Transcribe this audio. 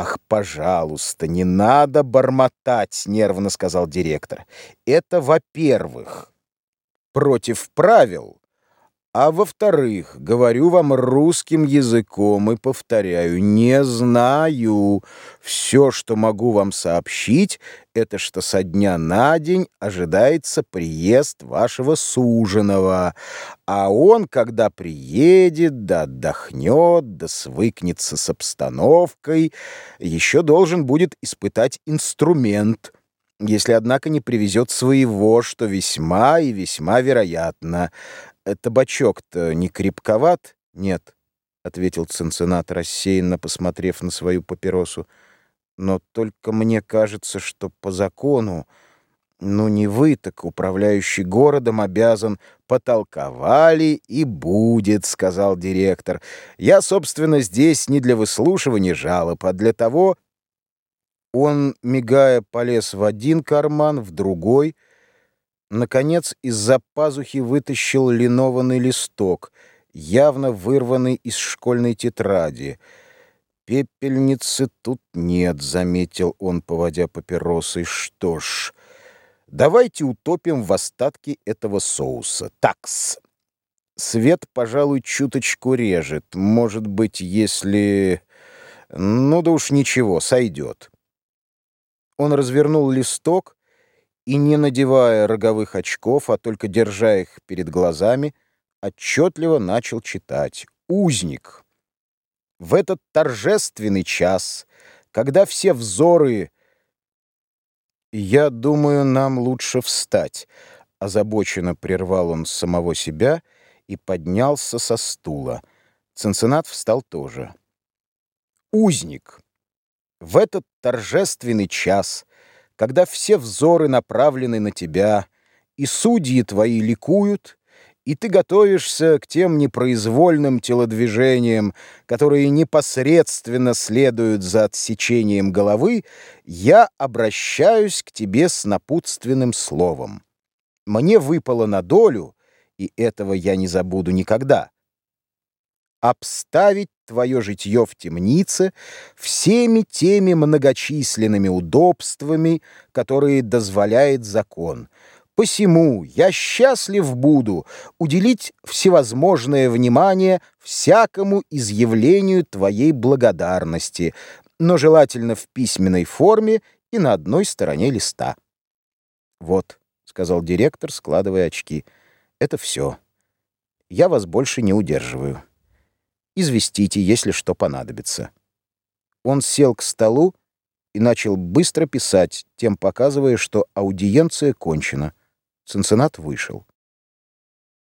«Ах, пожалуйста, не надо бормотать», — нервно сказал директор. «Это, во-первых, против правил, а во-вторых, говорю вам русским языком и повторяю, не знаю. Все, что могу вам сообщить, это что со дня на день ожидается приезд вашего суженого. А он, когда приедет, да отдохнет, да свыкнется с обстановкой, еще должен будет испытать инструмент — если, однако, не привезет своего, что весьма и весьма вероятно. Табачок-то не крепковат? Нет, — ответил Цинциннат, рассеянно посмотрев на свою папиросу. Но только мне кажется, что по закону, ну не вы, так управляющий городом обязан потолковали и будет, — сказал директор. Я, собственно, здесь не для выслушивания жалоб, а для того... Он, мигая, полез в один карман, в другой — Наконец, из-за пазухи вытащил линованный листок, явно вырванный из школьной тетради. «Пепельницы тут нет», — заметил он, поводя папиросой. «Что ж, давайте утопим в остатки этого соуса. Такс!» Свет, пожалуй, чуточку режет. Может быть, если... Ну да уж ничего, сойдет. Он развернул листок, и, не надевая роговых очков, а только держа их перед глазами, отчетливо начал читать. «Узник! В этот торжественный час, когда все взоры... Я думаю, нам лучше встать». Озабоченно прервал он самого себя и поднялся со стула. Ценцинат встал тоже. «Узник! В этот торжественный час...» когда все взоры направлены на тебя, и судьи твои ликуют, и ты готовишься к тем непроизвольным телодвижениям, которые непосредственно следуют за отсечением головы, я обращаюсь к тебе с напутственным словом. Мне выпало на долю, и этого я не забуду никогда, обставить твое житье в темнице всеми теми многочисленными удобствами, которые дозволяет закон. Посему я счастлив буду уделить всевозможное внимание всякому изъявлению твоей благодарности, но желательно в письменной форме и на одной стороне листа. «Вот», — сказал директор, складывая очки, — «это все. Я вас больше не удерживаю». Известите, если что понадобится». Он сел к столу и начал быстро писать, тем показывая, что аудиенция кончена. Ценцинат вышел.